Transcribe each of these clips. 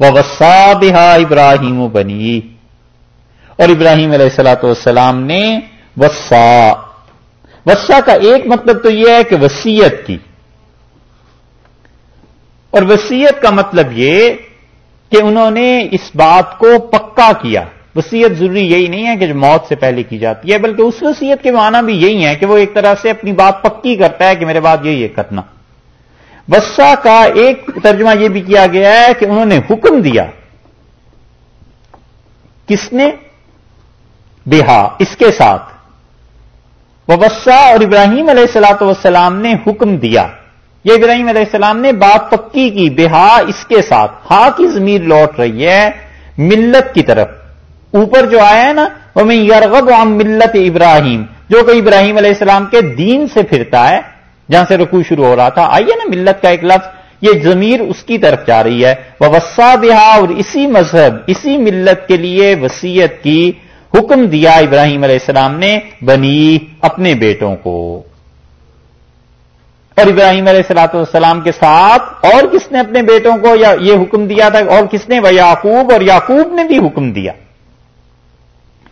وسا بہا ابراہیم و بنی اور ابراہیم علیہ السلاۃ والسلام نے وسا وسا کا ایک مطلب تو یہ ہے کہ وسیعت کی۔ اور وسیعت کا مطلب یہ کہ انہوں نے اس بات کو پکا کیا۔ وسیعت ضروری یہی نہیں ہے کہ جو موت سے پہلے کی جاتی ہے، بلکہ اس وسیعت کے معنی بھی یہی ہے کہ وہ ایک طرح سے اپنی بات پکی کرتا ہے کہ میرے بات یہی ہے کرنا۔ وسا کا ایک ترجمہ یہ بھی کیا گیا ہے کہ انہوں نے حکم دیا۔ کس نے؟ بہا، اس کے ساتھ۔ وسا اور ابراہیم علیہ السلاۃ والسلام نے حکم دیا۔ یہ ابراہیم علیہ السلام نے بات پکی کی، بہا، اس کے ساتھ۔ ہا کی زمیر لوٹ رہی ہے ملت کی طرف۔ اوپر جو آیا ہے نا وہ میں یرغب عن ملت ابراہیم، جو کہ ابراہیم علیہ السلام کے دین سے پھرتا ہے جہاں سے رکو شروع ہو رہا تھا، آئیے نا ملت کا ایک لفظ، یہ ضمیر اس کی طرف جا رہی ہے۔ وہ وسا بہا اور اسی مذہب، اسی ملت کے لیے وسیعت کی حکم دیا ابراہیم علیہ السلام نے بنی اپنے بیٹوں کو۔ اور ابراہیم علیہ السلاۃ والسلام کے ساتھ اور کس نے اپنے بیٹوں کو یا یہ حکم دیا تھا، اور کس نے؟ وہ یعقوب اور یعقوب نے بھی حکم دیا۔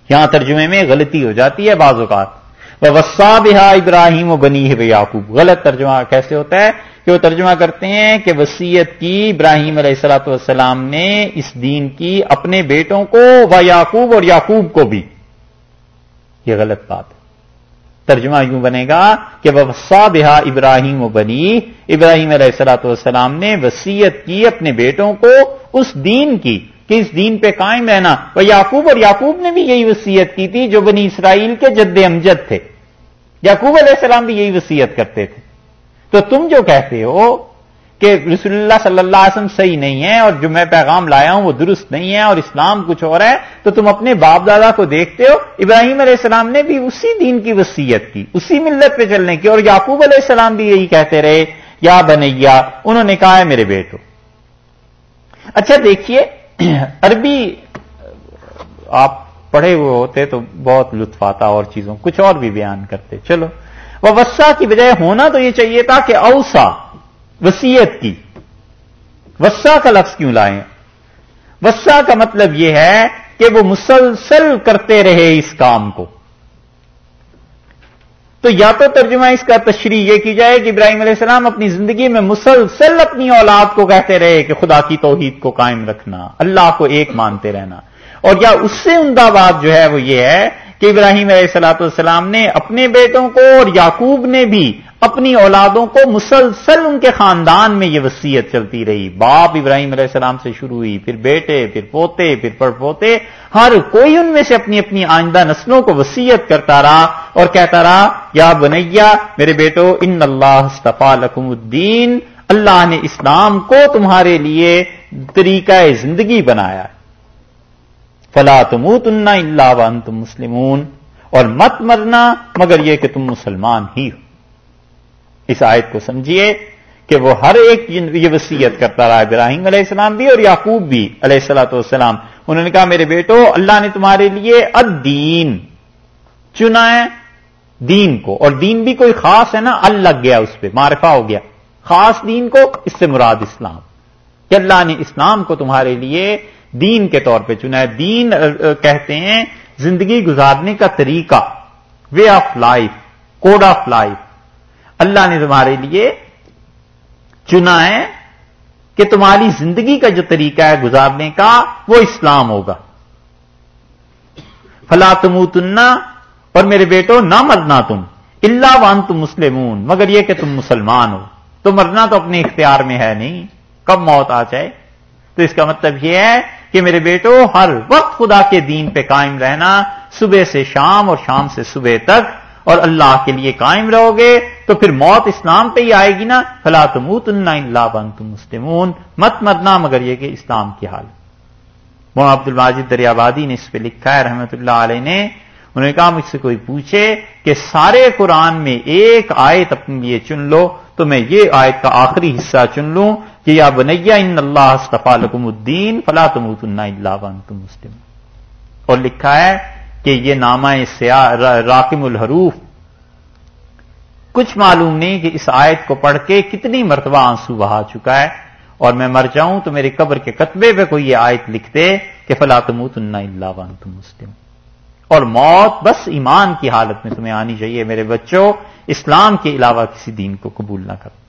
یہاں ترجمے میں غلطی ہو جاتی ہے بعض اوقات۔ وسا بہا ابراہیم و بنی ہے یعقوب غلط ترجمہ کیسے ہوتا ہے؟ کہ وہ ترجمہ کرتے ہیں کہ وسیعت کی ابراہیم علیہ السلاۃ والسلام نے اس دین کی اپنے بیٹوں کو و یعقوب اور یعقوب کو بھی۔ یہ غلط بات ہے۔ ترجمہ یوں بنے گا کہ وسا بہا ابراہیم و بنی ابراہیم علیہ السلاۃ والسلام نے وسیعت کی اپنے بیٹوں کو اس دین کی کہ اس دین پہ قائم رہنا۔ وہ یعقوب اور یعقوب نے بھی یہی وسیعت کی تھی جو بنی اسرائیل کے جد امجد تھے۔ یعقوب علیہ السلام بھی یہی وسیعت کرتے تھے۔ تو تم جو کہتے ہو کہ رسول اللہ صلی اللہ علیہ وسلم صحیح نہیں ہے اور جو میں پیغام لایا ہوں وہ درست نہیں ہے اور اسلام کچھ اور ہے، تو تم اپنے باپ دادا کو دیکھتے ہو، ابراہیم علیہ السلام نے بھی اسی دین کی وسیعت کی، اسی ملت پہ چلنے کی اور یعقوب علیہ السلام بھی یہی کہتے رہے، یا بنیا، انہوں نے کہا ہے میرے بیٹو۔ اچھا دیکھیے، عربی، آپ پڑھے ہوئے ہوتے تو بہت لطف آتا اور چیزوں، کچھ اور بھی بیان کرتے۔ چلو۔ وہ وسا کی بجائے ہونا تو یہ چاہیے تھا کہ اوسا وسیعت کی۔ وسا کا لفظ کیوں لائیں؟ وسا کا مطلب یہ ہے کہ وہ مسلسل کرتے رہے اس کام کو۔ تو یا تو ترجمہ اس کا تشریح یہ کی جائے کہ ابراہیم علیہ السلام اپنی زندگی میں مسلسل اپنی اولاد کو کہتے رہے کہ خدا کی توحید کو قائم رکھنا، اللہ کو ایک مانتے رہنا۔ اور یا اس سے عمدہ بات جو ہے وہ یہ ہے کہ ابراہیم علیہ السلاۃ والسلام نے اپنے بیٹوں کو اور یعقوب نے بھی اپنی اولادوں کو مسلسل ان کے خاندان میں یہ وسیعت چلتی رہی۔ باپ ابراہیم علیہ السلام سے شروع ہوئی، پھر بیٹے، پھر پوتے، پھر پڑ پوتے ہر کوئی ان میں سے اپنی اپنی آئندہ نسلوں کو وسیعت کرتا رہا اور کہتا رہا، یا بنیا میرے بیٹو، ان اللہ لکم الدین، اللہ نے اسلام کو تمہارے لیے طریقہ زندگی بنایا فلا تموت اللہ ون تم مسلمون اور مت مرنا مگر یہ کہ تم مسلمان ہی ہو۔ اس آیت کو سمجھیے کہ وہ ہر ایک یہ وسیعت کرتا رہا ابراہیم علیہ السلام بھی اور یعقوب بھی علیہ السلاۃ والسلام۔ انہوں نے کہا، میرے بیٹو، اللہ نے تمہارے لیے الدین چنا ہے دین کو۔ اور دین بھی کوئی خاص ہے نا ال لگ گیا اس پہ، معرفہ ہو گیا۔ خاص دین کو، اس سے مراد اسلام۔ کہ اللہ نے اسلام کو تمہارے لیے دین کے طور پہ چنا ہے۔ دین کہتے ہیں زندگی گزارنے کا طریقہ way of life code of life اللہ نے تمہارے لیے چنا ہے کہ تمہاری زندگی کا جو طریقہ ہے گزارنے کا، وہ اسلام ہوگا۔ فلا تموتنا اور میرے بیٹو، نہ مرنا تم۔ اللہ وان تم مسلمون، مگر یہ کہ تم مسلمان ہو۔ تو مرنا تو اپنے اختیار میں ہے نہیں۔ کب موت آ جائے۔ تو اس کا مطلب یہ ہے کہ میرے بیٹو، ہر وقت خدا کے دین پہ قائم رہنا، صبح سے شام اور شام سے صبح تک، اور اللہ کے لیے قائم رہو گے، تو پھر موت اسلام پہ ہی آئے گی نا۔ فلا تموت اللہ بن تم مسلمون۔ مت مرنا مگر یہ کہ اسلام کی حال۔ وہ عبد الماجد دریابادی نے اس پہ لکھا ہے، رحمت اللہ علیہ نے۔ انہوں نے کہا، مجھ سے کوئی پوچھے کہ سارے قرآن میں ایک آیت اپنے لیے چن لو، تو میں یہ آیت کا آخری حصہ چن لوں۔ کہ یا بنیا ان اللہ استفا لکم الدین فلا تموت اللہ تم مسلم اور لکھا ہے کہ یہ نامہ راکم الحروف۔ کچھ معلوم نہیں کہ اس آیت کو پڑھ کے کتنی مرتبہ آنسو بہا چکا ہے۔ اور میں مر جاؤں تو میری قبر کے کتبے پہ کوئی یہ آیت لکھ دے کہ فلا تموت اللہ وان تم مسلم اور موت بس ایمان کی حالت میں تمہیں آنی چاہیے میرے بچوں، اسلام کے علاوہ کسی دین کو قبول نہ کرو۔